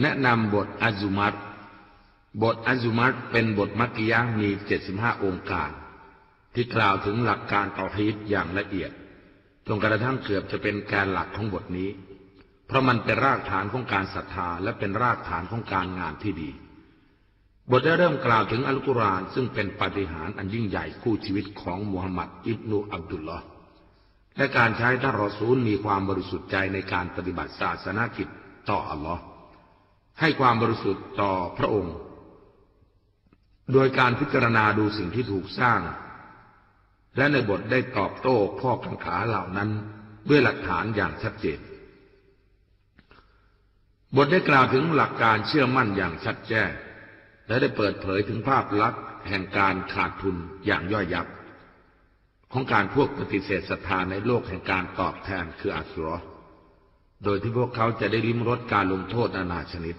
แนะนำบทอัจุมัตบทอัจุมัตเป็นบทมักกิยะมี75องค์การ ที่กล่าวถึงหลักการต่อฮีตอย่างละเอียดจนกระทั่งเกือบจะเป็นแกนหลักของบทนี้ เพราะมันเป็นรากฐานของการศรัทธาและเป็นรากฐานของการงานที่ดี บทได้เริ่มกล่าวถึงอัลกุรอานซึ่งเป็นปาฏิหาริย์อันยิ่งใหญ่คู่ชีวิตของมูฮัมหมัดอิบนุอับดุลลอฮ์และการใช้ท่านรอซูลมีความบริสุทธิ์ใจในการปฏิบัติศาสนากิจต่ออัลลอฮ์ ให้ความบริสุทธิ์ต่อพระองค์ โดยการพิจารณาดูสิ่งที่ถูกสร้าง และในบทได้ตอบโต้ข้อกังขาเหล่านั้นด้วยหลักฐานอย่างชัดเจน บทได้กล่าวถึงหลักการเชื่อมั่นอย่างชัดแจ้ง และได้เปิดเผยถึงภาพลักษณ์แห่งการขาดทุนอย่างย่อยยับ ของการพวกปฏิเสธศรัทธาในโลกแห่งการตอบแทนคืออัสรอ โดยที่พวกเขาจะได้ลิ้มรสการลงโทษนานาชนิด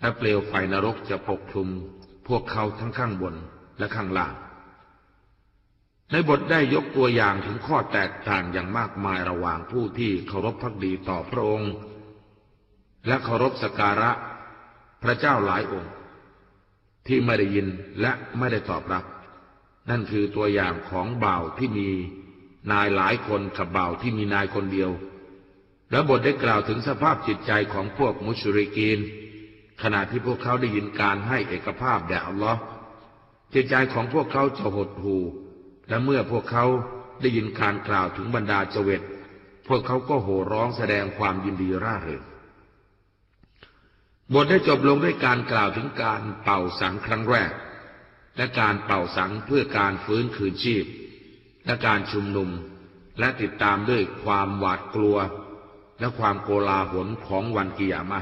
และเปลวไฟนรกจะปกคลุม พวกเขาทั้งข้างบนและข้างล่าง ในบทได้ยกตัวอย่างถึงข้อแตกต่างอย่างมากมายระหว่างผู้ที่เคารพพักดีต่อพระองค์ และเคารพสการะพระเจ้าหลายองค์ ที่ไม่ได้ยินและไม่ได้ตอบรับ นั่นคือตัวอย่างของบ่าวที่มีนายหลายคนกับบ่าวที่มีนายคนเดียว และบทได้กล่าวถึงสภาพจิตใจของพวกมุชริกีน ขณะที่พวกเขาได้ยินการให้เอกภาพแด่อัลลอฮ์จิตใจของพวกเขาจะหดหู่และเมื่อพวกเขาได้ยินการกล่าวถึงบรรดาเจวิตพวกเขาก็โห่ร้องแสดงความยินดีร่าเริงบทได้จบลงด้วยการกล่าวถึงการเป่าสังครั้งแรก และการเป่าสังเพื่อการฟื้นคืนชีพ และการชุมนุม และติดตามด้วยความหวาดกลัว และความโกลาหลของวันกิยามะ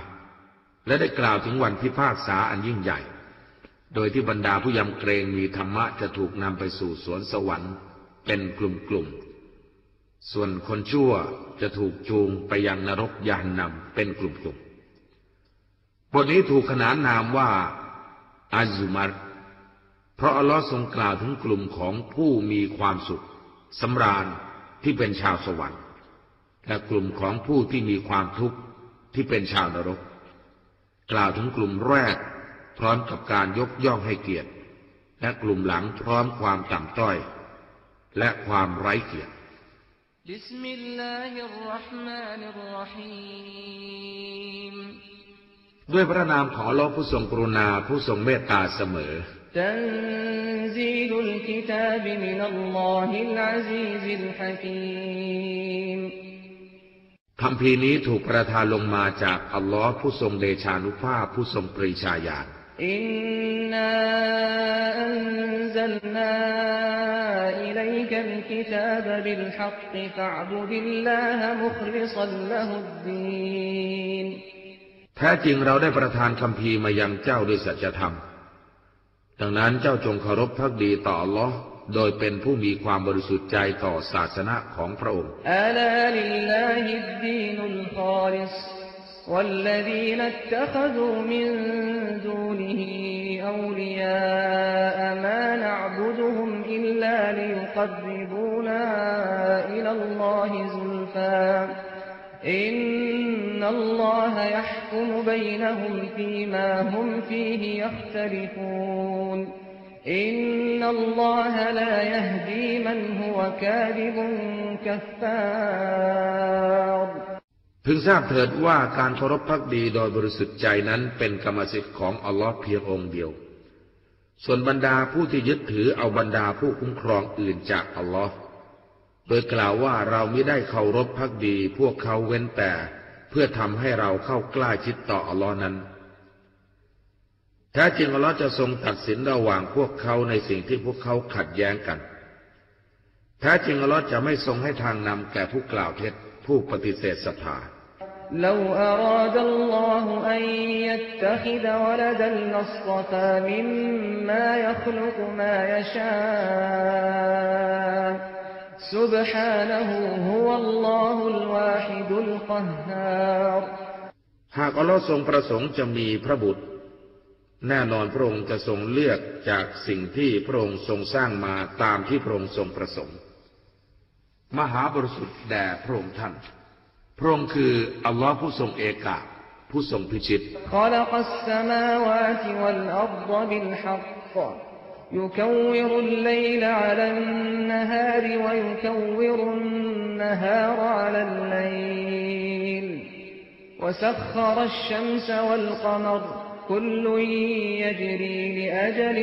และได้กล่าวถึงวันพิพากษาอันยิ่งใหญ่ โดยที่บรรดาผู้ยำเกรงมีธรรมะจะถูกนำไปสู่สวนสวรรค์ เป็นกลุ่มๆ ส่วนคนชั่วจะถูกจูงไปยังนรกยานนำเป็นกลุ่มๆ บทนี้ถูกขนานนามว่าอาซุมารเพราะอัลลอฮ์ทรงกล่าวถึงกลุ่มของผู้มีความสุขสำราญที่เป็นชาวสวรรค์ และกลุ่มของผู้ที่มีความทุกข์ที่เป็นชาวนรก กล่าวถึงกลุ่มแรกพร้อมกับการยกย่องให้เกียรติ และกลุ่มหลังพร้อมความต่ำต้อย และความไร้เกียรติด้วยพระนามของลอผู้ทรงกรุณาผู้ทรงเมตตาเสมอ تنزيل الكتاب من الله العزيز الحكيم คำพีนี้ถูกประทานลงมาจากอัลลอฮ์ผู้ทรงเดชานุภาพผู้ทรงปรีชาญาณอินนาอันซัลนาอิลัยกัลกิตาบบิลฮักฟะอบุดิลลาฮมุคลิซัลละฮุดดีนแท้จริงเราได้ประทานคำพีมายังเจ้าด้วยสัจธรรม ดังนั้นเจ้าจงเคารพพักดีต่ออัลลอฮ์ โดยเป็นผู้มีความบริสุทธิ์ใจต่อศาสนาของพระองค์อินนัลลนั่นะฮุมฟีมาฮุมฟีฮิยัคต อินนัลลอฮะลายฮดีมันฮุวกาดิบุนกัฟฟารพึงทราบเถิดว่าการเคารพพักดีโดยบริสุทธิ์ใจนั้นเป็นกรรมสิทธิ์ของอัลลอฮ์เพียงองค์เดียว ส่วนบรรดาผู้ที่ยึดถือเอาบรรดาผู้คุ้มครองอื่นจากอัลลอฮ์โดยกล่าวว่าเราไม่ได้เคารพพักดี พวกเขาเว้นแต่ เพื่อทำให้เราเข้าใกล้ชิดต่ออัลลอฮ์นั้น แท้จริงอัลลอฮ์จะทรงตัดสินระหว่างพวกเขาในสิ่งที่พวกเขาขัดแย้งกัน แท้จริงอัลลอฮ์จะไม่ทรงให้ทางนำแก่ผู้กล่าวเท็จผู้ปฏิเสธศรัทธา لو أراد الله أن يتخذ ولدا لاصطفى مما يخلق ما يشاء سبحانه هو الله الواحد القهار หากอัลลอฮ์ทรงประสงค์จะมีพระบุตร แน่นอนพระองค์จะทรงเลือกจากสิ่งที่พระองค์ทรงสร้างมาตามที่พระองค์ทรงประสงค์ มหาบริสุทธิ์แด่พระองค์ท่าน พระองค์คืออัลลอฮ์ผู้ทรงเอกะ ผู้ทรงพิชิต خلق السماوات والأرض بالحق يكور الليل على النهار ويكور النهار على الليل وسخر الشمس والقمر كل يجري لأجل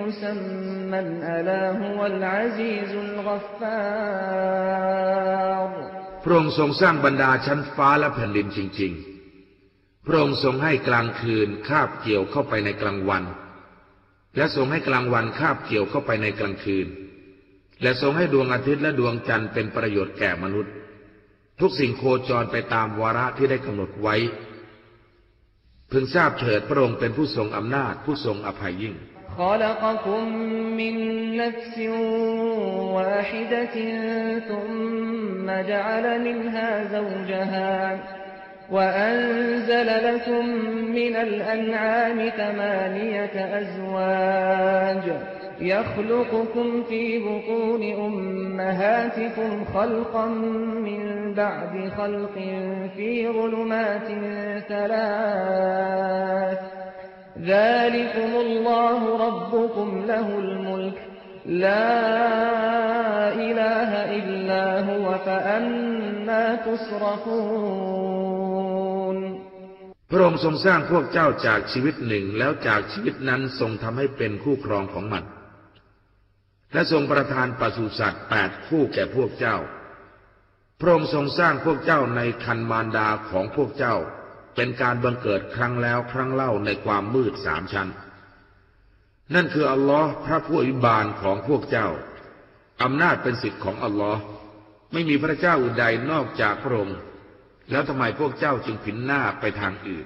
مسمى ألا هو العزيز الغفار พระองค์ทรงสร้างบรรดาชั้นฟ้าและแผ่นดินจริง ๆ พระองค์ทรงให้กลางคืนคาบเกี่ยวเข้าไปในกลางวัน และทรงให้กลางวันคาบเกี่ยวเข้าไปในกลางคืน และทรงให้ดวงอาทิตย์และดวงจันทร์เป็นประโยชน์แก่มนุษย์ ทุกสิ่งโคจรไปตามวาระที่ได้กำหนดไว้ พึงทราบเถิดพระองค์เป็นผู้ทรงอำนาจผู้ทรงอภัยยิ่ง خلقكم من نفس واحدة ثم جعل منها زوجها وأنزل لكم من الأنعام ثمانية أزواج يخلقكم في بطون أمهاتكم خلقا من بعد خلق في ظلمات ثلاث ذلكم الله ربكم له الملك لا إله إلا هو فأنا تصرفون พระองค์ทรงสร้างพวกเจ้าจากชีวิตหนึ่งแล้วจากชีวิตนั้นทรงทำให้เป็นคู่ครองของมัน และทรงประทานปศุสัตว์แปดคู่แก่พวกเจ้า พระองค์ทรงสร้างพวกเจ้าในคันมารดาของพวกเจ้า เป็นการบังเกิดครั้งแล้วครั้งเล่าในความมืดสามชั้น นั่นคืออัลลอฮ์พระผู้อิบาลของพวกเจ้า อำนาจเป็นสิทธิ์ของอัลลอฮ์ไม่มีพระเจ้าอื่นใดนอกจากพระองค์แล้วทำไมพวกเจ้าจึงผินหน้าไปทางอื่น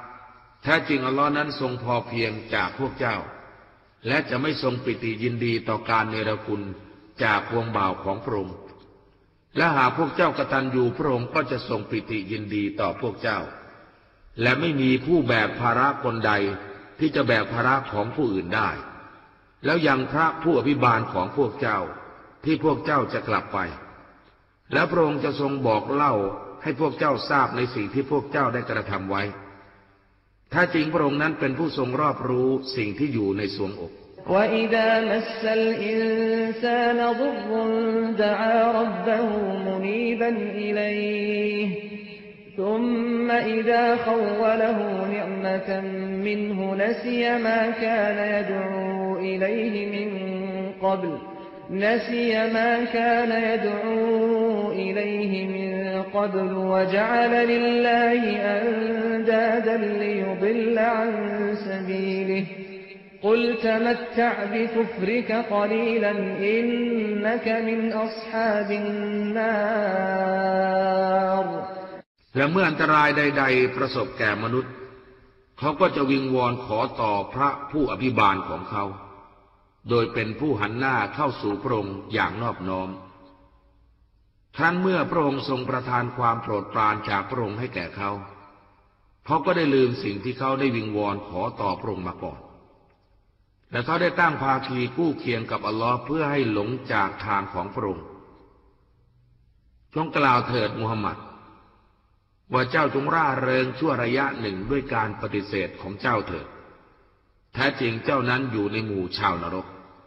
แท้จริงอัลลอฮ์นั้นทรงพอเพียงจากพวกเจ้า และจะไม่ทรงปิติยินดีต่อการเนรคุณจากพวงบ่าวของพระองค์และหากพวกเจ้ากตัญญูพระองค์ก็จะทรงปิติยินดีต่อพวกเจ้า และไม่มีผู้แบกภาระคนใดที่จะแบกภาระของผู้อื่นได้ แล้วยังพระผู้อภิบาลของพวกเจ้าที่พวกเจ้าจะกลับไป แล้วพระองค์จะทรงบอกเล่าให้พวกเจ้าทราบในสิ่งที่พวกเจ้าได้กระทำไว้ ถ้าจริงพระองค์นั้นเป็นผู้ทรงรอบรู้สิ่งที่อยู่ในสวงอก وإذا مس الإنسان ضر دعا ربه منيبا إليه ثم إذا خوله نعمة منه نسي ما كان يدعو إليه من قبل نسي ما كان يدعو إليه من قبل وجعل لله أندادا ليضل عن سبيله قل تمتع بكفرك قليلا إنك من أصحاب النار และเมื่ออันตรายใด ๆ ประสบแก่มนุษย์ เขาก็จะวิงวอนขอต่อพระผู้อภิบาลของเขา โดยเป็นผู้หันหน้าเข้าสู่พระองค์อย่างนอบน้อม ครั้นเมื่อพระองค์ทรงประทานความโปรดปรานจากพระองค์ให้แก่เขา เขาก็ได้ลืมสิ่งที่เขาได้วิงวอนขอต่อพระองค์มาก่อน และเขาได้ตั้งภาคีคู่เคียงกับอัลลอฮ์เพื่อให้หลงจากทางของพระองค์ จงกล่าวเถิดมูฮัมหมัด ว่าเจ้าจงร่าเริงชั่วระยะหนึ่งด้วยการปฏิเสธของเจ้าเถิด แท้จริงเจ้านั้นอยู่ในหมู่ชาวนรก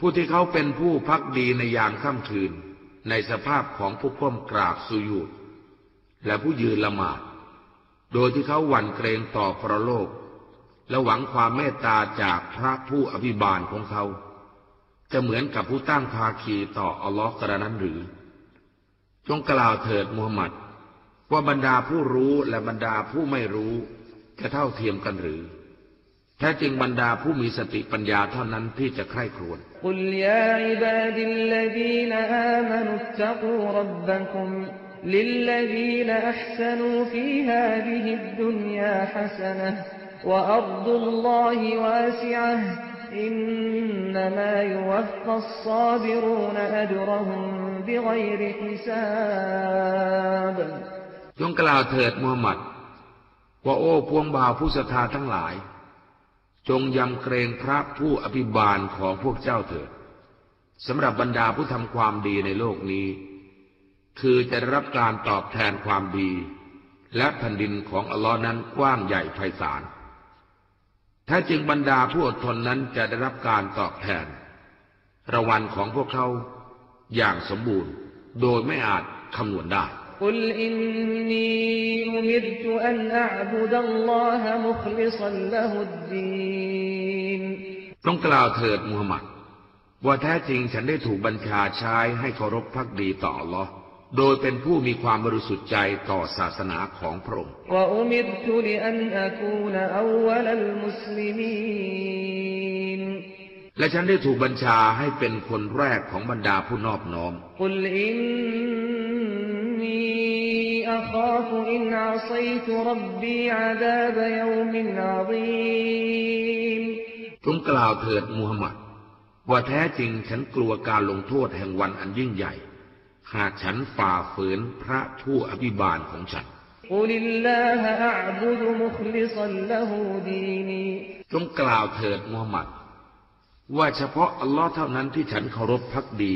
ผู้ที่เขาเป็นผู้พักดีในยามค่ำคืน ในสภาพของผู้ก้มกราบสุญูดและผู้ยืนละหมาด โดยที่เขาหวั่นเกรงต่อพระโลก และหวังความเมตตาจากพระผู้อภิบาลของเขา จะเหมือนกับผู้ตั้งภาคีต่ออัลลอฮ์กระนั้นหรือ จงกล่าวเถิดมูฮัมหมัด ว่าบรรดาผู้รู้และบรรดาผู้ไม่รู้ จะเท่าเทียมกันหรือ แท้จริงบรรดาผู้มีสติปัญญาเท่านั้นที่จะใคร่ครวญ قل يا عبادي الذين آمنوا اتقوا ربكم للذين أحسنوا في هذه الدنيا حسنة وأرض الله واسعة إنما يوفى الصابرون أجرهم بغير حساب จงกล่าวเถิดมูฮัมหมัด ว่าโอ้พวงบ่าวผู้ศรัทธาทั้งหลาย จงยำเกรงพระผู้อภิบาลของพวกเจ้าเถิดสำหรับบรรดาผู้ทำความดีในโลกนี้ คือจะได้รับการตอบแทนความดี และแผ่นดินของอัลลอฮ์นั้นกว้างใหญ่ไพศาลแท้จริงบรรดาผู้อดทนนั้นจะได้รับการตอบแทนรางวัลของพวกเขาอย่างสมบูรณ์โดยไม่อาจคำนวณได้ قل إني أمرت أن أعبد الله مخلصا له الدين จงกล่าวเถิดมูฮัมหมัด ว่าแท้จริงฉันได้ถูกบัญชาใช้ให้เคารพพักดีต่ออัลลอฮ์โดยเป็นผู้มีความบริสุทธิ์ใจต่อศาสนาของพระองค์ وأمرت لأن أكون أول المسلمين และฉันได้ถูกบัญชาให้เป็นคนแรกของบรรดาผู้นอบน้อม قل إني أخاف إن عصيت ربي عذاب يوم عظيم จงกล่าวเถิดมูฮัมหมัด ว่าแท้จริงฉันกลัวการลงโทษแห่งวันอันยิ่งใหญ่ หากฉันฝ่าฝืนพระผู้อภิบาลของฉัน قل الله أعبد مخلصا له ديني จงกล่าวเถิดมูฮัมหมัด ว่าเฉพาะอัลลอฮ์เท่านั้นที่ฉันเคารพพักดี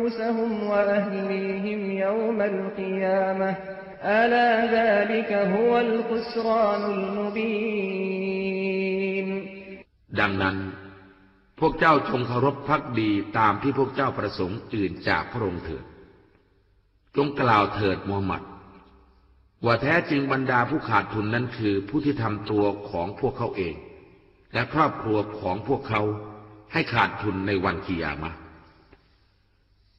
أنفسهم وأهليهم يوم القيامة ألا ذلك هو الخسران المبين ดังนั้น พวกเจ้าจงเคารพพักดีตามที่พวกเจ้าประสงค์อื่นจากพระองค์เถิด จงกล่าวเถิดมูฮัมหมัด ว่าแท้จริงบรรดาผู้ขาดทุนนั้นคือผู้ที่ทำตัวของพวกเขาเอง และครอบครัวของพวกเขาให้ขาดทุนในวันกิยามะห์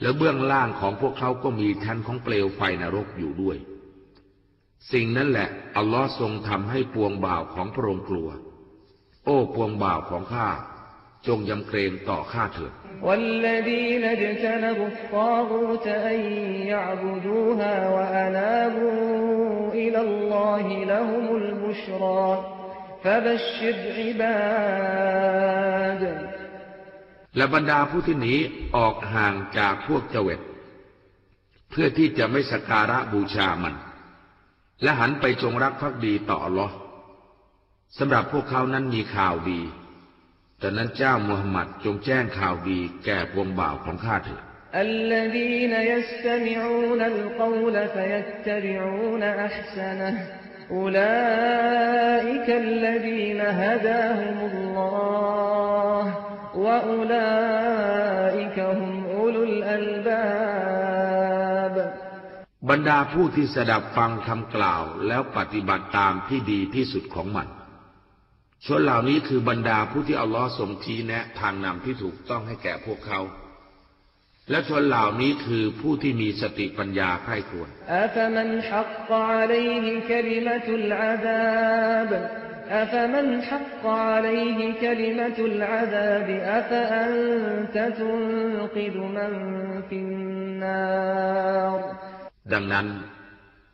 และเบื้องล่างของพวกเขาก็มีชั้นของเปลวไฟนรกอยู่ด้วย สิ่งนั้นแหละ อัลลอฮ์ทรงทำให้ปวงบ่าวของพระองค์กลัว โอ้ปวงบ่าวของข้า จงยำเกรงต่อข้าเถิด والذين اجتنبوا الطاغوت أن يعبدوها وأنابوا إلى الله لهم البشرى فبشر عباد และบรรดาผู้ที่หนีออกห่างจากพวกเจเวตเพื่อที่จะไม่สักการะบูชามัน และหันไปจงรักภักดีต่ออัลลอฮ์สำหรับพวกเขานั้นมีข่าวดีแต่นั้นเจ้ามุฮัมมัดจงแจ้งข่าวดีแก่พวงบ่าวของข้าเถิด الذين يستمعون القول فيتبعون أحسنه أولئك الذين هداهم الله وأولئك هم أولو الألباب บรรดาผู้ที่สดับฟังคำกล่าวแล้วปฏิบัติตามที่ดีที่สุดของมัน ชนเหล่านี้คือบรรดาผู้ที่อัลลอฮ์ทรงชี้แนะทางนำที่ถูกต้องให้แก่พวกเขา และชนเหล่านี้คือผู้ที่มีสติปัญญาใคร่ควร أفمن حق عليه كلمة العذاب أفمن حق عليه كلمة العذاب أفأنت تنقذ من في النار ดังนั้น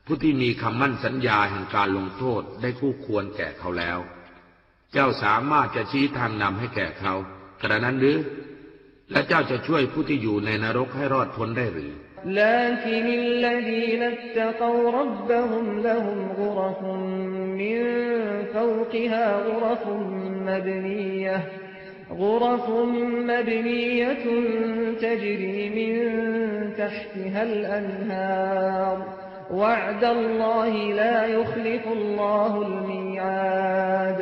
ผู้ที่มีคำมั่นสัญญาแห่งการลงโทษได้คู่ควรแก่เขาแล้ว เจ้าสามารถจะชี้ทางนำให้แก่เขา กระนั้นหรือ และเจ้าจะช่วยผู้ที่อยู่ในนรกให้รอดพ้นได้หรือ لكن الذين اتقوا ربهم لهم غرف من فوقها غرف مبنية غرف مبنية تجري من تحتها الأنهار وعد الله لا يخلف الله الميعاد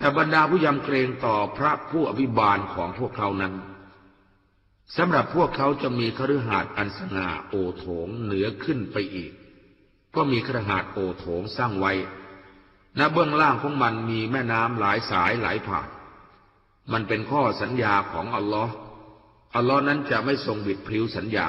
แต่บรรดาผู้ยำเกรงต่อพระผู้อภิบาลของพวกเขานั้น สำหรับพวกเขาจะมีคฤหาสนอันสง่าโอโถงเหนือขึ้นไปอีก ก็มีคฤหาสน์โอโถงสร้างไว้ณเบื้องล่างของมันมีแม่น้ำหลายสายไหลผ่าน มันเป็นข้อสัญญาของอัลลอฮ์อัลลอฮ์นั้นจะไม่ทรงบิดพลิ้วสัญญา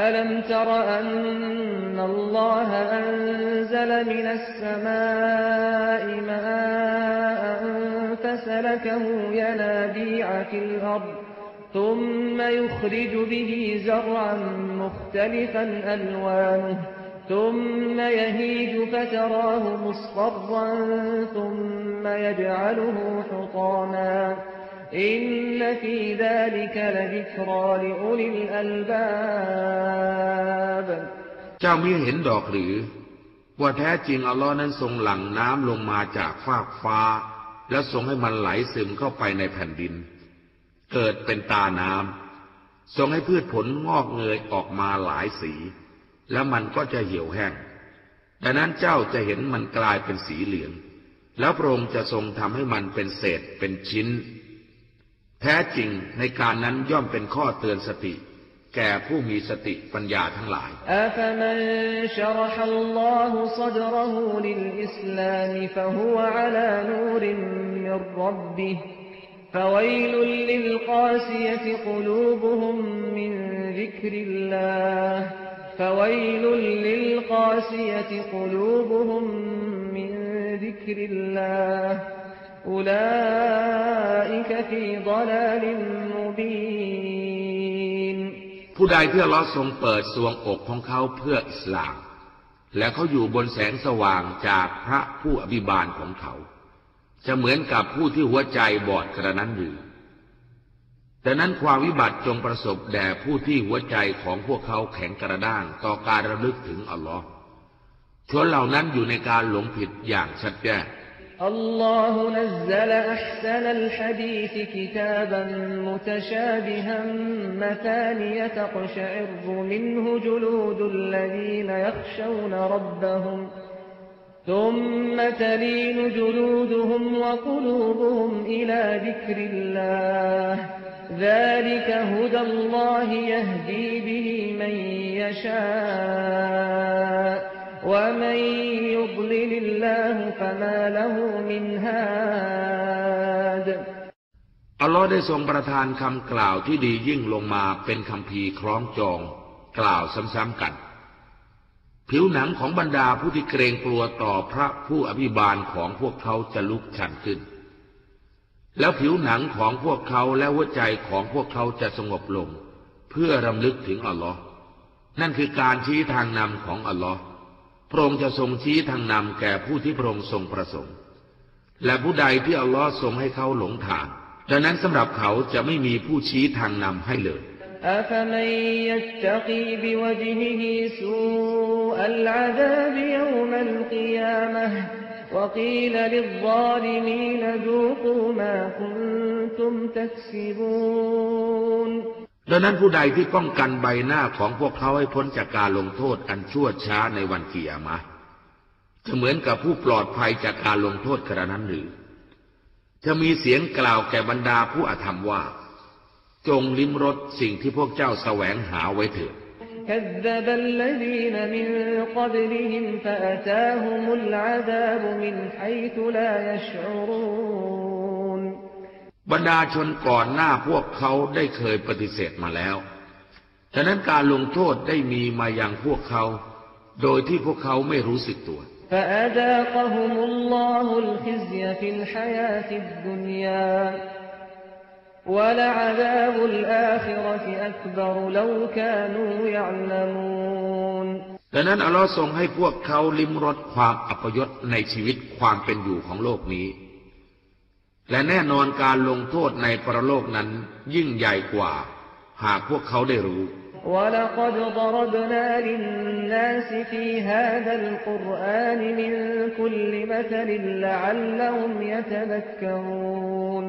ألم تر أن الله أنزل من السماء ماء فسلكه ينابيع في الأرض ثم يخرج به زرعا مختلفا ألوانه ثم يهيج فتراه مصفرا ثم يجعله حطاما إن في ذلك لذكرى لأولي الألباب เจ้ามิเห็นดอกหรือ ว่าแท้จริงอัลลอฮ์นั้นทรงหลั่งน้ำลงมาจากฟากฟ้า แล้วทรงให้มันไหลซึมเข้าไปในแผ่นดิน เกิดเป็นตาน้ำทรงให้พืชผลงอกเงยออกมาหลายสี แล้วมันก็จะเหี่ยวแห้งดังนั้นเจ้าจะเห็นมันกลายเป็นสีเหลือง แล้วพระองค์จะทรงทำให้มันเป็นเศษเป็นชิ้น แท้จริงในการนั้นย่อมเป็นข้อเตือนสติ แก่ผู้มีสติปัญญาทั้งหลายอ فويل للقاسية قلوبهم من ذكر الله فويل للقاسية قلوبهم من ذكر الله أولئك في ضلال مبين ผู้ใดที่อัลลอฮ์ทรงเปิดสวงอกของเขาเพื่ออิสลาม และเขาอยู่บนแสงสว่างจากพระผู้อภิบาลของเขา จะเหมือนกับผู้ที่หัวใจบอดกระนั้นหรือแต่นั้นความวิบัติจงประสบแด่ผู้ที่หัวใจของพวกเขาแข็งกระด้างต่อการระลึกถึงอัลลอฮ์ชนเหล่านั้นอยู่ในการหลงผิดอย่างชัดแจ้ง الله نزل أحسن الحديث كتابا متشابها مثانية تقشعر منه جلود الذين يخشون ربهم ثم تلين جلودهم وقلوبهم إلى ذكر الله ذلك هدى الله يهدي به من يشاء ومن يضلل الله فما له من هاد อัลลอฮ์ได้ทรงประทานคำกล่าวที่ดียิ่งลงมาเป็นคำพีร์คล้องจอง กล่าวซ้ำๆกัน ผิวหนังของบรรดาผู้ที่เกรงกลัวต่อพระผู้อภิบาลของพวกเขาจะลุกชันขึ้น แล้วผิวหนังของพวกเขาและหัวใจของพวกเขาจะสงบลง เพื่อรำลึกถึงอัลลอฮ์นั่นคือการชี้ทางนำของอัลลอฮ์พระองค์จะทรงชี้ทางนำแก่ผู้ที่พระองค์ทรงประสงค์ และผู้ใดที่อัลลอฮ์ทรงให้เขาหลงทางดังนั้นสำหรับเขาจะไม่มีผู้ชี้ทางนำให้เลย أفمن يتقي بوجهه سوء العذاب يوم القيامة وقيل للظالمين ذوقوا ما كنتم تكسبون ดังนั้นผู้ใดที่ป้องกันใบหน้าของพวกเขาให้พ้นจากการลงโทษอันชั่วช้าในวันเกียรมาจะเหมือนกับผู้ปลอดภัยจากการลงโทษกระนั้นหรือ จะมีเสียงกล่าวแก่บรรดาผู้อาธรรมว่า จงลิ้มรสสิ่งที่พวกเจ้าแสวงหาไว้เถิด كذب الذين من قبلهم فأتاهم العذاب من حيث لا يشعرون บรรดาชนก่อนหน้าพวกเขาได้เคยปฏิเสธมาแล้ว ฉะนั้นการลงโทษได้มีมาอย่างพวกเขา โดยที่พวกเขาไม่รู้สึกตัว فأذاقهم الله الخزي في الحياة الدنيا ولعذاب الآخرة أكبر لو كانوا يعلمون ดังนั้นอัลลอฮ์ทรงให้พวกเขาลิ้มรสความอัปยศในชีวิตความเป็นอยู่ของโลกนี้ และแน่นอนการลงโทษในปรโลกนั้นยิ่งใหญ่กว่า หากพวกเขาได้รู้ ولقد ضربنا للناس في هذا القرآن من كل مثل لعلهم يتذكرون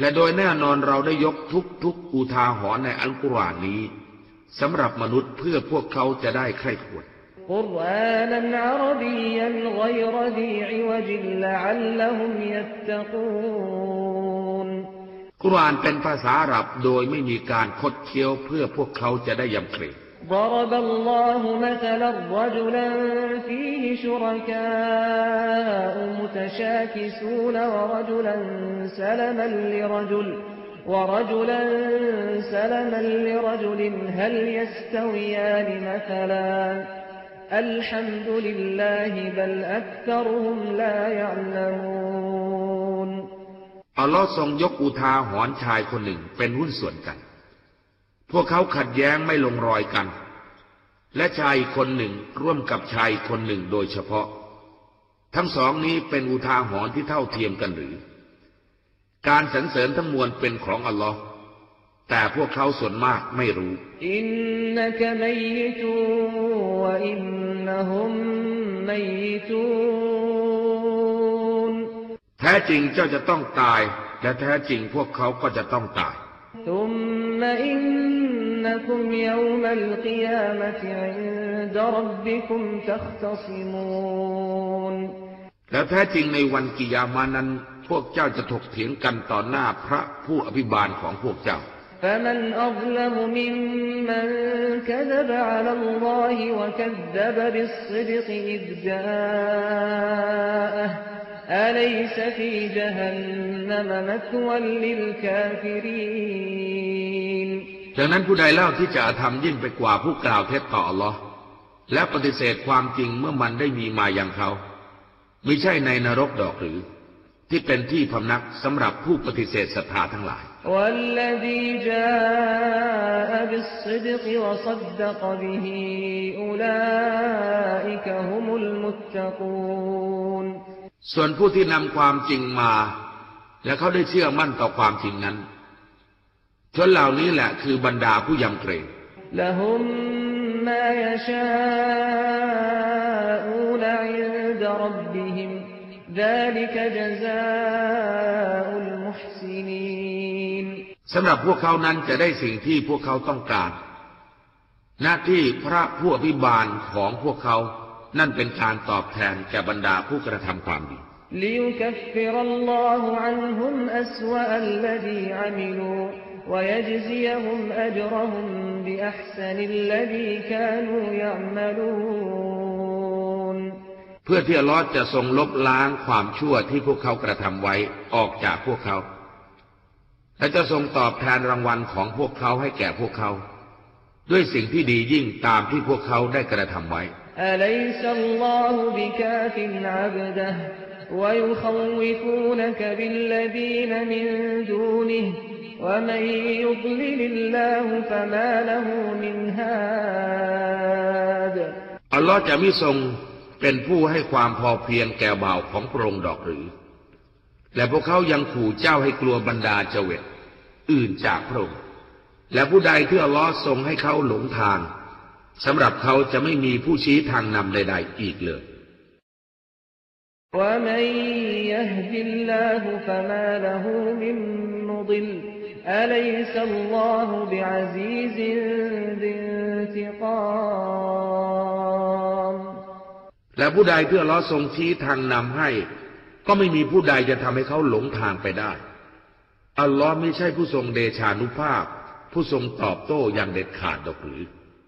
และโดยแน่นอนเราได้ยกทุกทุกอุทาหรณ์ในอัลกุรอานนี้สำหรับมนุษย์เพื่อพวกเขาจะได้ใคร่ควรกุรอานเป็นภาษาอาหรับโดยไม่มีการคดเคี้ยวเพื่อพวกเขาจะได้ยำเกรง ضرب الله مثلا رجلا فيه شركاء متشاكسون ورجلا سلما لرجل ورجلا سلما لرجل هل يستويان مثلا الحمد لله بل أكثرهم لا يعلمون อัลลอฮ์ทรงยกอุทาหรณ์ชายคนหนึ่งเป็นหุ้นส่วนกัน พวกเขาขัดแย้งไม่ลงรอยกัน และชายคนหนึ่งร่วมกับชายคนหนึ่งโดยเฉพาะ ทั้งสองนี้เป็นอุทาหรณ์ที่เท่าเทียมกันหรือ การสรรเสริญทั้งมวลเป็นของอัลลอฮ์แต่พวกเขาส่วนมากไม่รู้อินนกมัยตูวอินนหุมมัยตูนแท้จริงเจ้าจะต้องตาย และแท้จริงพวกเขาก็จะต้องตาย ثم إنكم يوم القيامة عند ربكم تختصمون แล้วแท้จริงในวันกิยามานั้น พวกเจ้าจะถกเถียงกันต่อหน้าพระผู้อภิบาลของพวกเจ้า فمن أظلم ممن كذب على الله وكذب بالصدق إذ جاءه أليس في جهنم มมัสวัลลิลกาฟิรีนดังนั้นผู้ใดเล่าที่จะทำยิ่งไปกว่าผู้กล่าวเท็จต่อหรอและปฏิเสธความจริงเมื่อมันได้มีมาอย่างเขามิใช่ในนรกดอกหรือ ที่เป็นที่พำนักสำหรับผู้ปฏิเสธศรัทธาทั้งหลายส่วนผู้ที่นำความจริงมา และเขาได้เชื่อมั่นต่อความจริงนั้น ชนเหล่านี้แหละคือบรรดาผู้ยำเกรงสำหรับพวกเขานั้นจะได้สิ่งที่พวกเขาต้องการ หน้าที่พระผู้อภิบาลของพวกเขา นั่นเป็นการตอบแทนแก่บรรดาผู้กระทำความดี ليكفر الله عنهم أسوأ الذي عملوا ويجزيهم أجرهم بأحسن الذي كانوا يعملون เพื่อที่อัลลอฮ์จะทรงลบล้างความชั่วที่พวกเขากระทำไว้ออกจากพวกเขา และจะทรงตอบแทนรางวัลของพวกเขาให้แก่พวกเขา ด้วยสิ่งที่ดียิ่งตามที่พวกเขาได้กระทำไว้ أليس الله بكاف عبده ويخوفونك بالذين من دونه ومن يضلل الله فما له من هاد อัลลอฮ์จะไม่ทรงเป็นผู้ให้ความพอเพียงแก่บ่าวของพระองค์ดอกหรือ และพวกเขายังขู่เจ้าให้กลัวบรรดาเจวิตอื่นจากพระองค์ และผู้ใดที่อัลลอฮ์ทรงให้เขาหลงทางสำหรับเขาจะไม่มีผู้ชี้ทางนำใด ๆ อีกเลย ومن يهد الله فما له من مضل أليس الله بعزيز ذي انتقام และผู้ใดที่อัลลอฮ์ทรงชี้ทางนำให้ ก็ไม่มีผู้ใดจะทำให้เขาหลงทางไปได้ อัลลอฮ์ไม่ใช่ผู้ทรงเดชานุภาพ ผู้ทรงตอบโต้อย่างเด็ดขาดดอกหรือ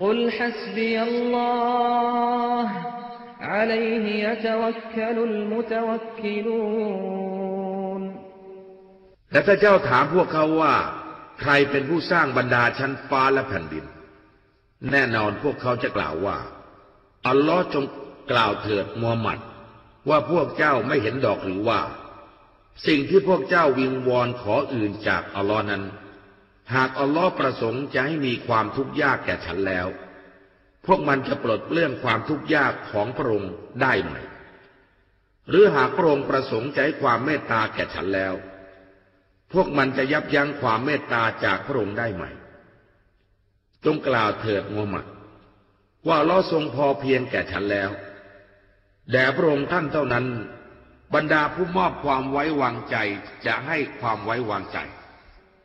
قل حسبي الله عليه يتوكل المتوكلون และถ้าเจ้าถามพวกเขาว่า ใครเป็นผู้สร้างบรรดาชั้นฟ้าและแผ่นดิน แน่นอนพวกเขาจะกล่าวว่า อัลลอฮ์จงกล่าวเถิดมูฮัมหมัด ว่าพวกเจ้าไม่เห็นดอกหรือว่า สิ่งที่พวกเจ้าวิงวอนขออื่นจากอัลลอฮ์นั้น หากอัลลอฮ์ประสงค์จะให้มีความทุกข์ยากแก่ฉันแล้ว พวกมันจะปลดเปลื้องความทุกข์ยากของพระองค์ได้ไหม หรือหากพระองค์ประสงค์จะให้ความเมตตาแก่ฉันแล้ว พวกมันจะยับยั้งความเมตตาจากพระองค์ได้ไหม จงกล่าวเถิดมูฮัมหมัด ว่าลลอทรงพอเพียงแก่ฉันแล้วแด่พระองค์ท่านเท่านั้น บรรดาผู้มอบความไว้วางใจจะให้ความไว้วางใจ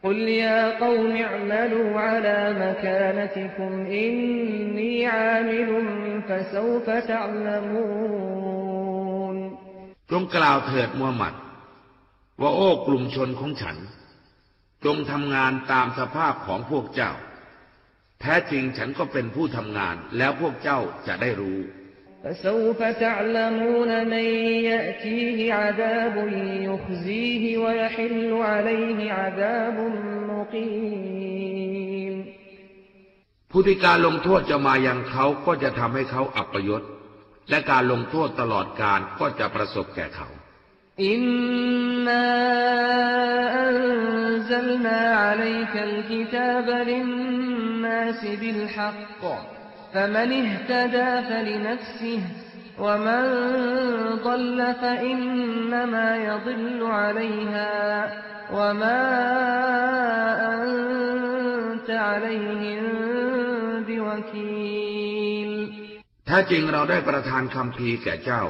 قل يا قوم اعملوا على مكانتكم إني عامل فسوف تعلمون จงกล่าวเถิดมูฮัมหมัด ว่าโอ้กลุ่มชนของฉัน จงทำงานตามสภาพของพวกเจ้า แท้จริงฉันก็เป็นผู้ทำงานแล้วพวกเจ้าจะได้รู้ فسوف تعلمون من يأتيه عذاب يخزيه ويحل عليه عذاب مقيم ผู้ที่การลงโทษจะมายังเขาก็จะทำให้เขาอับประยศ และการลงโทษตลอดการก็จะประสบแก่เขา إنا أنزلنا عليك الكتاب للناس بالحق فمن اهتدى فلنفسه ومن ضل فإنما يضل عليها وما أنت عليهم بوكيل แท้จริงเราได้ประทานคำพีร์แก่เจ้า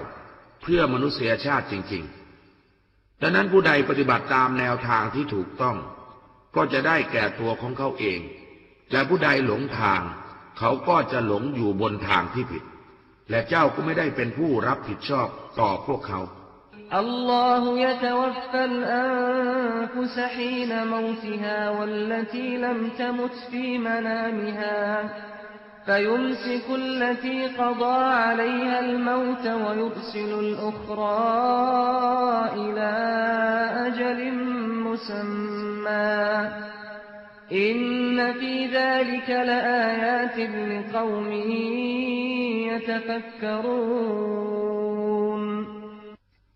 เพื่อมนุษยชาติจริงๆ ดังนั้นผู้ใดปฏิบัติตามแนวทางที่ถูกต้อง ก็จะได้แก่ตัวของเขาเอง และผู้ใดหลงทาง เขาก็จะหลงอยู่บนทางที่ผิด และเจ้าก็ไม่ได้เป็นผู้รับผิดชอบต่อพวกเขา الله يتوفى الأنفس حين موتها والتي لم تمت في منامها فيمسك التي قضى عليها الموت ويرسل الأخرى إلى أجل مسمى อินนฟีซาลิกลาอายาติลิกอมียะตะฟั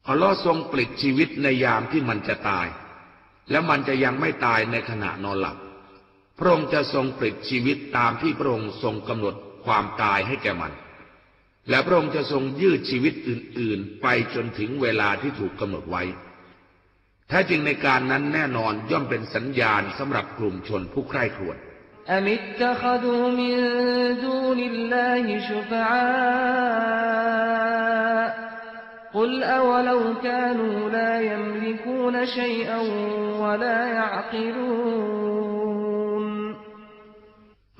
อัลลอฮ์ทรงปลิดชีวิตในยามที่มันจะตาย และมันจะยังไม่ตายในขณะนอนหลับ พระองค์จะทรงปลิดชีวิตตามที่พระองค์ทรงกำหนดความตายให้แก่มัน และพระองค์จะทรงยืดชีวิตอื่น ๆ ไปจนถึงเวลาที่ถูกกำหนดไว้ แท้จริงในการนั้นแน่นอนย่อมเป็นสัญญาณสำหรับกลุ่มชนผู้ใคร่ครวญอมิตะคดูมินดูนิลลาฮิชุฟากุลอวลวกานูลายัมลิกูนชัยอัวลายักิลูน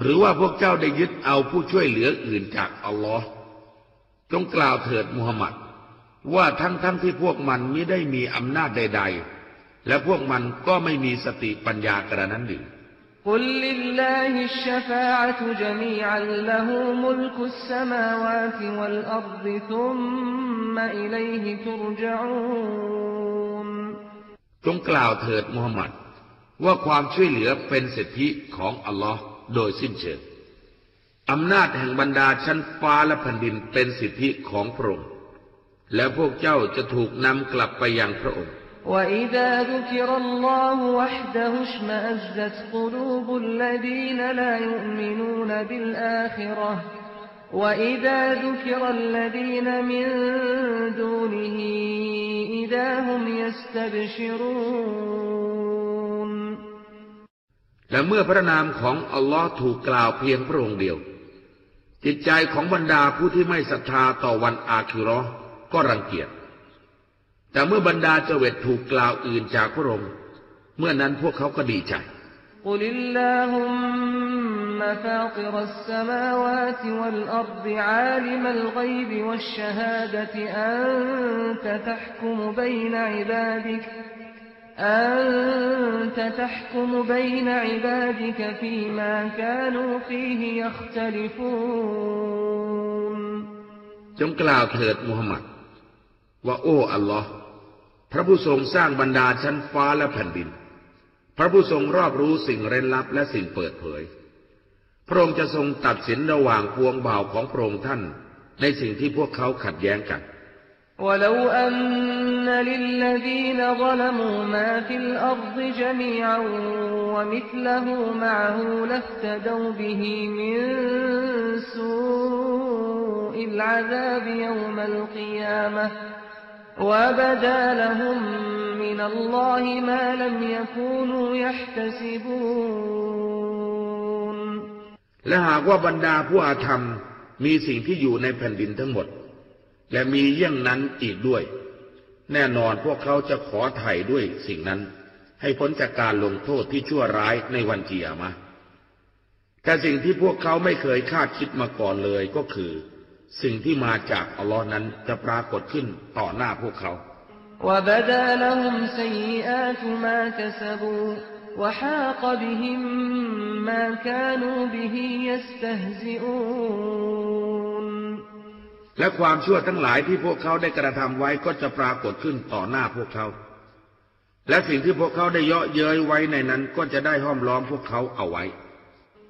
หรือว่าพวกเจ้าได้ยึดเอาผู้ช่วยเหลืออื่นจากอัลลอฮ์จงกล่าวเถิดมุฮัมมัด ว่าทั้งๆทที่พวกมันไม่ได้มีอำนาจใด ๆ และพวกมันก็ไม่มีสติปัญญากระนั้นหรือกุลลิลลาฮิชฟาอะตุจมีอัลละฮูมุลกุสมาวาติวัลอัรฎิซุมมะอิลัยทุรจูนจงกล่าวเถิดมูฮัมหมัด ว่าความช่วยเหลือเป็นสิทธิของอัลลอฮ์โดยสิ้นเชิงอำนาจแห่งบรรดาชั้นฟ้าและแผ่นดินเป็นสิทธิของพระองค์และพวกเจ้าจะถูกนำกลับไปยังพระองค์ وإذا ذكر الله وحده اشمأزت قلوب الذين لا يؤمنون بالآخرة وإذا ذكر الذين من دونه إذا هم يستبشرون และเมื่อพระนามของอัลลอฮ์ถูกกล่าวเพียงพระองค์เดียว จิตใจของบรรดาผู้ที่ไม่ศรัทธาต่อวันอาคิเราะห์ก็รังเกียจ แต่เมื่อบรรดาเจเวตถูกกล่าวอื่นจากพระองค์ เมื่อนั้นพวกเขาก็ดีใจ قل اللهم فاطر السماوات والأرض عالم الغيب والشهادة أنت تحكم بين عبادك أنت تحكم بين عبادك فيما كانوا فيه يختلفون จงกล่าวเถิดมูฮัมหมัด ว่าโอ้อัลลอฮ์พ ระผู้ทรงสร้างบรรดาชั้นฟ้าและแผ่นดิน พระผู้ทรงรอบรู้สิ่งเร้นลับและสิ่งเปิดเผย พระองค์จะทรงตัดสินระหว่างพวงบ่าวของพระองค์ท่าน ในสิ่งที่พวกเขาขัดแย้งกัน ولو أن للذين ظلموا ما في الأرض جميعا ومثله معه لافتدوا به من سوء العذاب يوم القيامة وبدا لهم من الله ما لم يكونوا يحتسبون และหากว่าบรรดาผู้อาธรรมมีสิ่งที่อยู่ในแผ่นดินทั้งหมด และมีเยี่ยงนั้นอีกด้วย แน่นอนพวกเขาจะขอไถ่ด้วยสิ่งนั้น ให้พ้นจากการลงโทษที่ชั่วร้ายในวันเกียรมาแต่สิ่งที่พวกเขาไม่เคยคาดคิดมาก่อนเลยก็คือ สิ่งที่มาจากอัลลอฮ์นั้นจะปรากฏขึ้นต่อหน้าพวกเขาและความชั่วทั้งหลายที่พวกเขาได้กระทำไว้ก็จะปรากฏขึ้นต่อหน้าพวกเขา และสิ่งที่พวกเขาได้เยาะเย้ยไว้ในนั้นก็จะได้ห้อมล้อมพวกเขาเอาไว้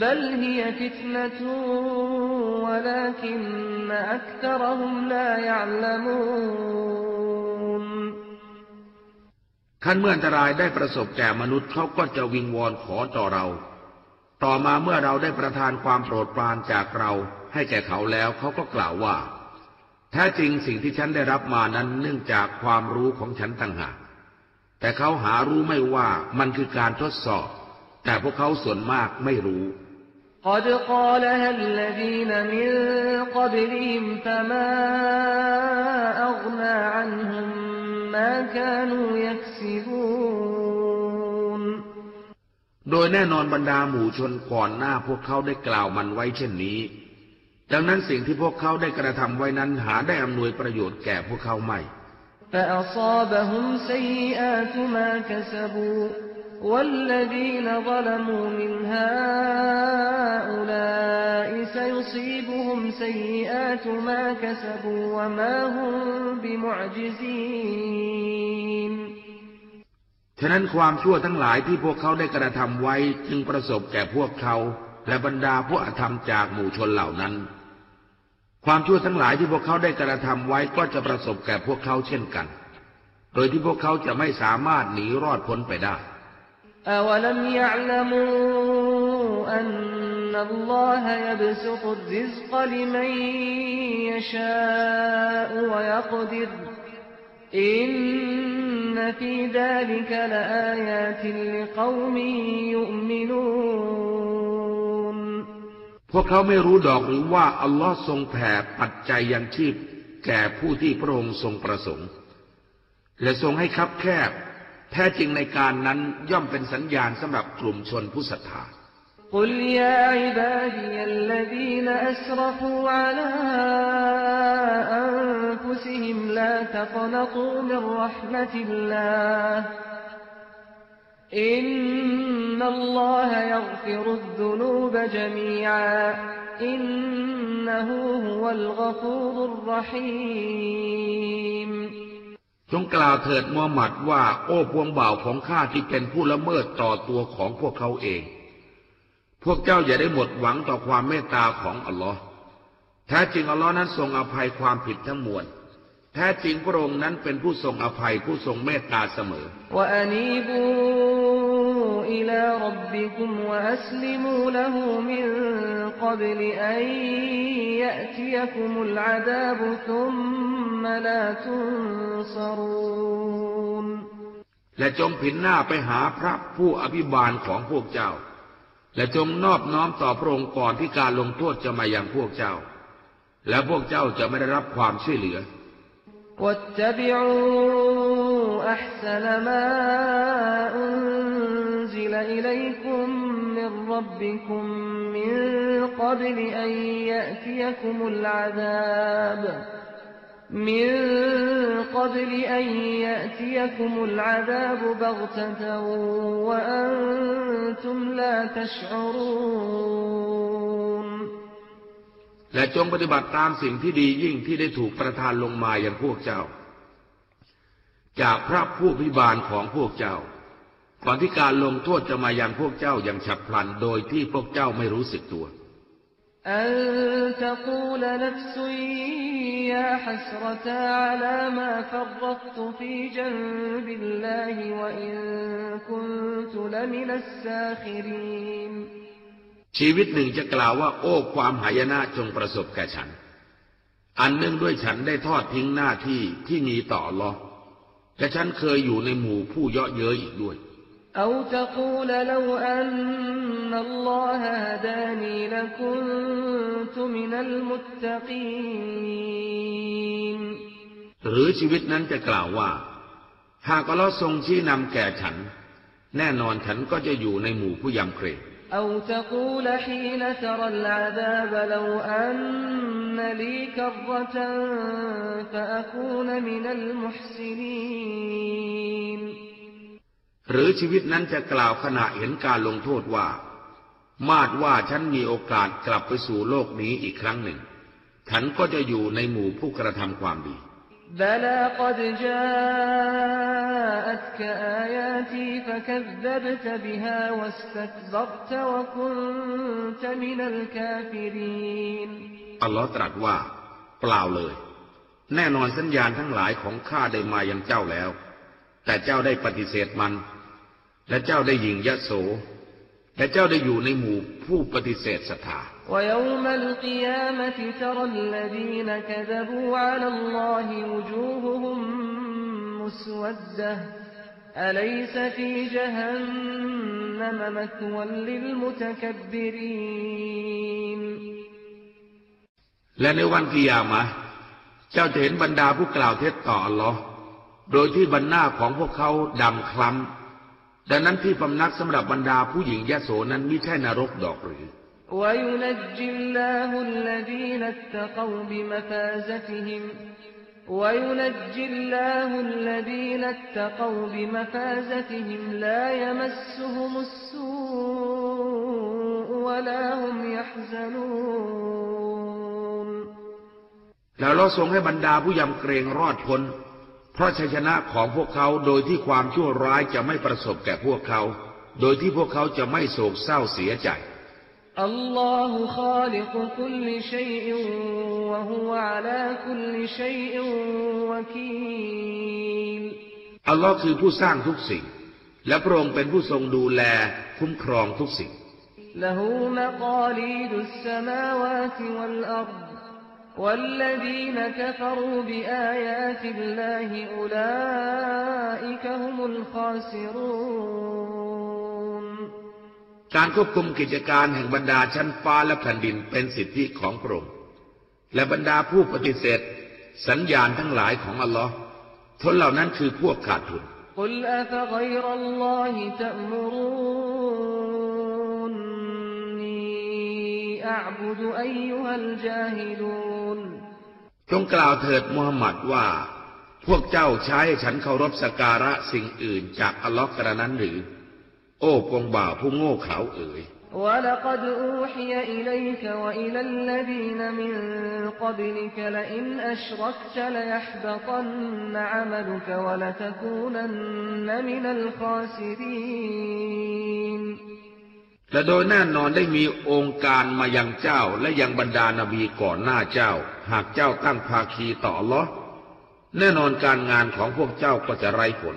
بل هي فتنة ولكن أكثرهم لا يعلمون ขั้นเมื่ออันตรายได้ประสบแก่มนุษย์เขาก็จะวิงวอนขอต่อเรา ต่อมาเมื่อเราได้ประทานความโปรดปรานจากเราให้แก่เขาแล้วเขาก็กล่าวว่า แท้จริงสิ่งที่ฉันได้รับมานั้นเนื่องจากความรู้ของฉันต่างหาก แต่เขาหารู้ไม่ว่ามันคือการทดสอบ แต่พวกเขาส่วนมากไม่รู้ قد قالها الذين من قبلهم فما أغنى عنهم ما كانوا يكسبون โดยแน่นอนบรรดาหมู่ชนก่อนหน้าพวกเขาได้กล่าวมันไว้เช่นนี้ ดังนั้นสิ่งที่พวกเขาได้กระทำไว้นั้นหาได้อำนวยประโยชน์แก่พวกเขาไม่ فأصابهم سيئات ما كسبوا والذين ظلموا من هؤلاء سيصيبهم سيئات ما كسبوا وما هم بمعجزين ฉะนั้นความชั่วทั้งหลายที่พวกเขาได้กระทำไว้จึงประสบแก่พวกเขา และบรรดาผู้อาธรรมจากหมู่ชนเหล่านั้น ความชั่วทั้งหลายที่พวกเขาได้กระทำไว้ก็จะประสบแก่พวกเขาเช่นกัน โดยที่พวกเขาจะไม่สามารถหนีรอดพ้นไปได้ أولم يعلموا أن الله يبسط الرزق لمن يشاء ويقدر إن في ذلك لآيات لقوم يؤمنون พวกเขาไม่รู้ดอกหรือว่าอัลลอฮ์ทรงแผ่ปัจจัยยังชีพ แก่ผู้ที่พระองค์ทรงประสงค์ และทรงให้คับแคบ แท้จริงในการนั้นย่อมเป็นสัญญาณสำหรับกลุ่มชนผู้ศรัทธา قل يا عبادي الذين أسرفوا على أنفسهم لا تقنطوا من رحمة الله إن الله يغفر الذنوب جميعا إنه هو الغفور الرحيم จงกล่าวเถิดมูฮัมหมัดว่า โอ้พวงบ่าวของข้าที่เป็นผู้ละเมิดต่อตัวของพวกเขาเอง พวกเจ้าอย่าได้หมดหวังต่อความเมตตาของอัลลอฮ์แท้จริงอัลลอฮ์นั้นทรงอภัยความผิดทั้งมวลแท้จริงพระองค์นั้นเป็นผู้ทรงอภัยผู้ทรงเมตตาเสมอ إلى ربكم وأسلموا له من قبل أن يأتيكم العذاب ثم لا تنصرون และจงผินหน้าไปหาพระผู้อภิบาลของพวกเจ้า และจงนอบน้อมต่อพระองค์ก่อนที่การลงโทษจะมาอย่างพวกเจ้า และพวกเจ้าจะไม่ได้รับความช่วยเหลือ واتبعوا أحسن ما أنزل إليكم من ربكم من قبل أن يأتيكم العذاب من قبل أن يأتيكم العذاب بغتة وأنتم لا تشعرون และจงปฏิบัติตามสิ่งที่ดียิ่งที่ได้ถูกประทานลงมาอย่างพวกเจ้า จากพระผู้พิบาลของพวกเจ้า ก่อนที่การลงโทษจะมายังพวกเจ้าอย่างฉับพลันโดยที่พวกเจ้าไม่รู้สึกตัวชีวิตหนึ่งจะกล่าวว่า โอ้ความหายนะจงประสบแก่ฉัน อันเนื่องด้วยฉันได้ทอดทิ้งหน้าที่ที่มีต่อหรอ และฉันเคยอยู่ในหมู่ผู้เยาะเย้ยอีกด้วย أو تقول لو أن الله هداني لكنت من المتقين หรือชีวิตนั้นจะกล่าวว่า หากอัลลอฮ์ทรงชี้นำแก่ฉัน แน่นอนฉันก็จะอยู่ในหมู่ผู้ยำเกรง أو تقول حين ترى العذاب لو أن لي كرة فأكون من المحسنين หรือชีวิตนั้นจะกล่าวขณะเห็นการลงโทษว่า มาดว่าฉันมีโอกาสกลับไปสู่โลกนี้อีกครั้งหนึ่ง ฉันก็จะอยู่ในหมู่ผู้กระทำความดี بلى قد جاءتك آياتي فكذبت بها واستكبرت وكنت من الكافرين อัลลอฮ์ตรัสว่า เปล่าเลย แน่นอนสัญญาณทั้งหลายของข้าได้มายังเจ้าแล้ว แต่เจ้าได้ปฏิเสธมัน และเจ้าได้ยิงยโส และเจ้าได้อยู่ในหมู่ผู้ปฏิเสธศรัทธา ويوم القيامة ترى الذين كذبوا على الله وجوههم مسودة أليس في جهنم مثوى للمتكبرين และในวันกิยามะห์เจ้าจะเห็นบรรดาผู้กล่าวเท็จต่ออัลลอฮ์โดยที่บรรหน้าของพวกเขาดำคล้ำดังนั้นที่พำนักสำหรับบรรดาผู้หญิงยโสนั้นมิใช่นรกดอกหรือ وينجي الله الذين اتقوا بمفازتهم وينجي الله الذين اتقوا بمفازتهم لا يمسهم السوء ولا هم يحزنون แล้วเราทรงให้บรรดาผู้ยำเกรงรอดพ้น เพราะชัยชนะของพวกเขาโดยที่ความชั่วร้ายจะไม่ประสบแก่พวกเขา โดยที่พวกเขาจะไม่โศกเศร้าเสียใจ الله خالق كل شيء وهو على كل شيء وكيل อัลลอฮ์คือผู้สร้างทุกสิ่ง และพระองค์เป็นผู้ทรงดูแลคุ้มครองทุกสิ่ง له مقاليد السماوات والأرض والذين كفروا بآيات الله أولئك هم الخاسرون การควบคุมกิจการแห่งบรรดาชั้นฟ้าและแผ่นดินเป็นสิทธิของพระองค์และบรรดาผู้ปฏิเสธ สัญญาณทั้งหลายของอัลลอฮ์ทนเหล่านั้นคือพวกขาดทุนจงกล่าวเถิดมูฮัมหมัดว่า พวกเจ้าใช้ฉันเคารพสการะสิ่งอื่นจากอัลลอฮ์กระนั้นหรือ โอ้ปวงบ่าวผู้โง่เขลาเอ๋ย ولقد أوحي إليك وإلى الذين من قبلك لئن أشركت ليحبطن عملك ولتكونن من الخاسرين และโดยแน่นอนได้มีองค์การมายังเจ้าและยังบรรดานาบีก่อนหน้าเจ้า หากเจ้าตั้งภาคีต่ออัลลอฮ์แน่นอนการงานของพวกเจ้าก็จะไร้ผล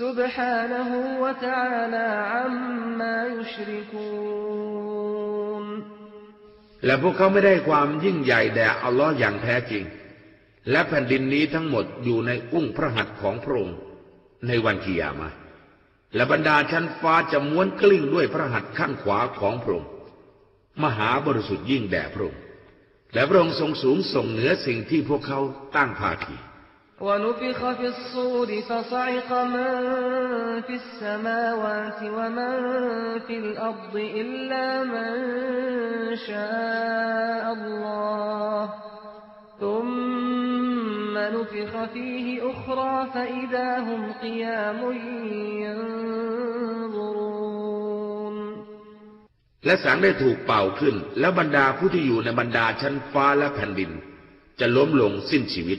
سبحانه وتعالى عما يشركون และพวกเขาไม่ได้ความยิ่งใหญ่แด่อัลลอฮ์อย่างแท้จริง และแผ่นดินนี้ทั้งหมดอยู่ในอุ้งพระหัตถ์ของพระองค์ในวันกิยามะห์และบรรดาชั้นฟ้าจะม้วนกลิ้งด้วยพระหัตถ์ข้างขวาของพระองค์มหาบริสุทธิ์ยิ่งแด่พระองค์และพระองค์ทรงสูงส่งเหนือสิ่งที่พวกเขาตั้งภาคี ونفخ في الصور فصعق من في السماوات ومن في الأرض إلا من شاء الله ثم نفخ فيه أخرى فإذا هم قيام ينظرون และสังได้ถูกเป่าขึ้น แล้วบรรดาผู้ที่อยู่ในบรรดาชั้นฟ้าและแผ่นดิน จะล้มลงสิ้นชีวิต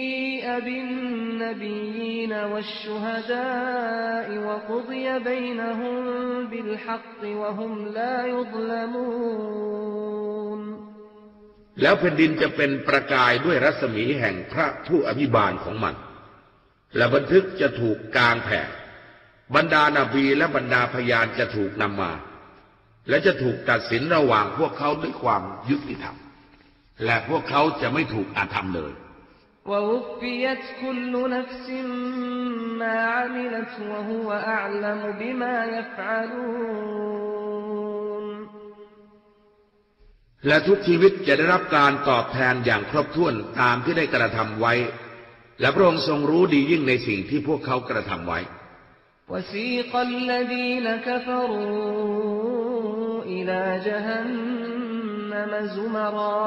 بالنبيين والشهداء وجيء بالنبيين والشهداء وقضي بينهم بالحق وهم لا يظلمون แล้วแผ่นดินจะเป็นประกายด้วยรัศมีแห่งพระผู้อภิบาลของมัน และบันทึกจะถูกกางแผ่บรรดานาบีและบรรดาพยานจะถูกนำมา และจะถูกตัดสินระหว่างพวกเขาด้วยความยุติธรรม และพวกเขาจะไม่ถูกอาธรรมเลย ووفيت كل نفس ما عملت وهو أعلم بما يفعلون และทุกชีวิตจะได้รับการตอบแทนอย่างครบถ้วนตามที่ได้กระทำไว้ และพระองค์ทรงรู้ดียิ่งในสิ่งที่พวกเขากระทำไว้ وسيق الذين كفروا إلى جهنم زمرا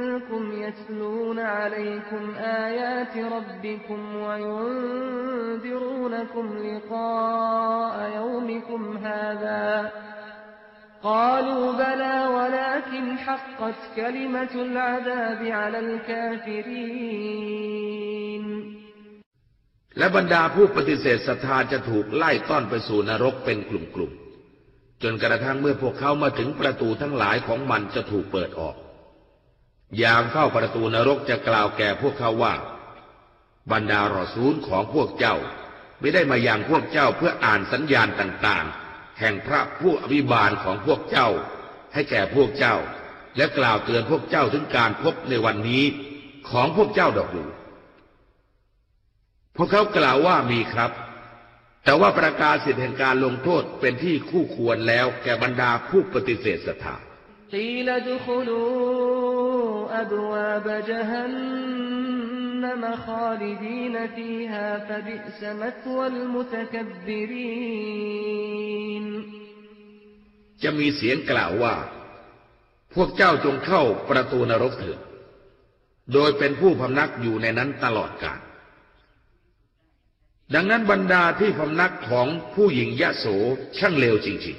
يتلون عليكم آيات ربكم وينذرونكم لقاء يومكم هذا قالوا بلى ولكن حقت كلمة العذاب على الكافرين และบรรดาผู้ปฏิเสธศรัทธาจะถูกไล่ต้อนไปสู่นรกเป็นกลุ่มๆ จนกระทั่งเมื่อพวกเขามาถึงประตูทั้งหลายของมันจะถูกเปิดออก ยามเข้าประตูนรกจะกล่าวแก่พวกเขาว่า บรรดารอซูลของพวกเจ้า ไม่ได้มาอย่างพวกเจ้าเพื่ออ่านสัญญาณต่างๆ แห่งพระผู้อภิบาลของพวกเจ้า ให้แก่พวกเจ้า และกล่าวเตือนพวกเจ้าถึงการพบในวันนี้ของพวกเจ้าดอกหนูพวกเขากล่าวว่ามีครับ แต่ว่าประกาศสิทธิแห่งการลงโทษเป็นที่คู่ควรแล้วแก่บรรดาผู้ปฏิเสธศรัทธา أبواب جهنم خالدين فيها فبئس مثوى المتكبرين จะมีเสียงกล่าวว่า พวกเจ้าจงเข้าประตูนรกเถิด โดยเป็นผู้พำนักอยู่ในนั้นตลอดกาล ดังนั้นบรรดาที่พำนักของผู้หญิงยะโสช่างเลวจริง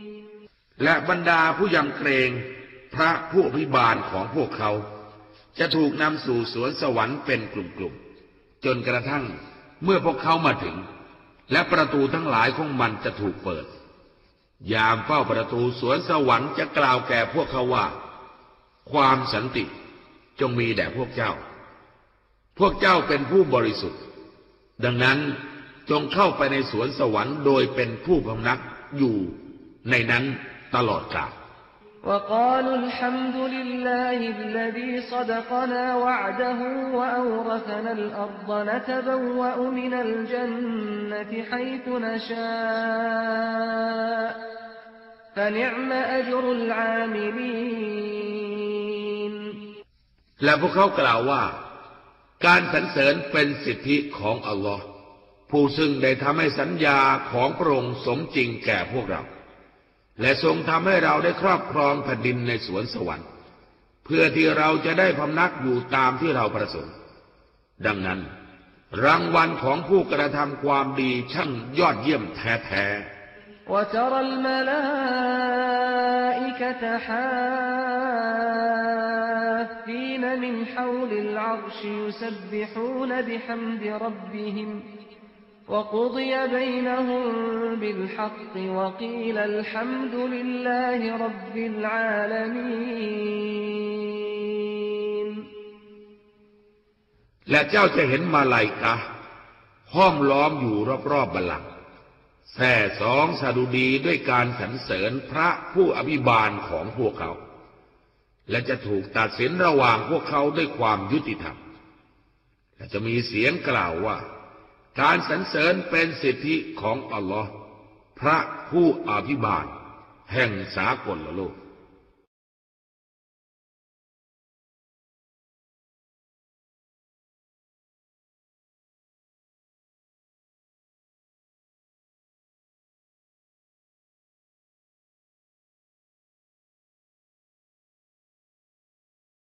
และบรรดาผู้ยำเกรงพระผู้อภิบาลของพวกเขา จะถูกนำสู่สวนสวรรค์เป็นกลุ่มๆ จนกระทั่งเมื่อพวกเขามาถึง และประตูทั้งหลายของมันจะถูกเปิด ยามเฝ้าประตูสวนสวรรค์จะกล่าวแก่พวกเขาว่า ความสันติจงมีแด่พวกเจ้า พวกเจ้าเป็นผู้บริสุทธิ์ ดังนั้นจงเข้าไปในสวนสวรรค์โดยเป็นผู้พำนักอยู่ในนั้น ตลอดกาล وقالوا الحمد لله الذي صدقنا وعده وأورثنا الأرض نتبوأ من الجنة حيث نشاء فنعم أجر العاملين และพวกเขากล่าวว่า การสรรเสริญเป็นสิทธิของอัลลอฮ์ผู้ซึ่งได้ทำให้สัญญาของพระองค์สมจริงแก่พวกเรา และทรงทำให้เราได้ครอบครองแผ่นดินในสวนสวรรค์ เพื่อที่เราจะได้พำนักอยู่ตามที่เราประสงค์ ดังนั้น รางวัลของผู้กระทำความดีช่างยอดเยี่ยมแท้ๆ وترى الملائكة حافين من حول العرش يسبحون بحمد ربهم وقضي بينهم بالحق وقيل الحمد لله رب العالمين และเจ้าจะเห็นมาลายกะห้อมล้อมอยู่รอบๆบัลลังก์แท่สองสดุดีด้วยการสรรเสริญพระผู้อภิบาลของพวกเขา และจะถูกตัดสินระหว่างพวกเขาด้วยความยุติธรรม และจะมีเสียงกล่าวว่า การสรรเสริญเป็นสิทธิของอัลลอฮ์พระผู้อภิบาล แห่งสากลโลก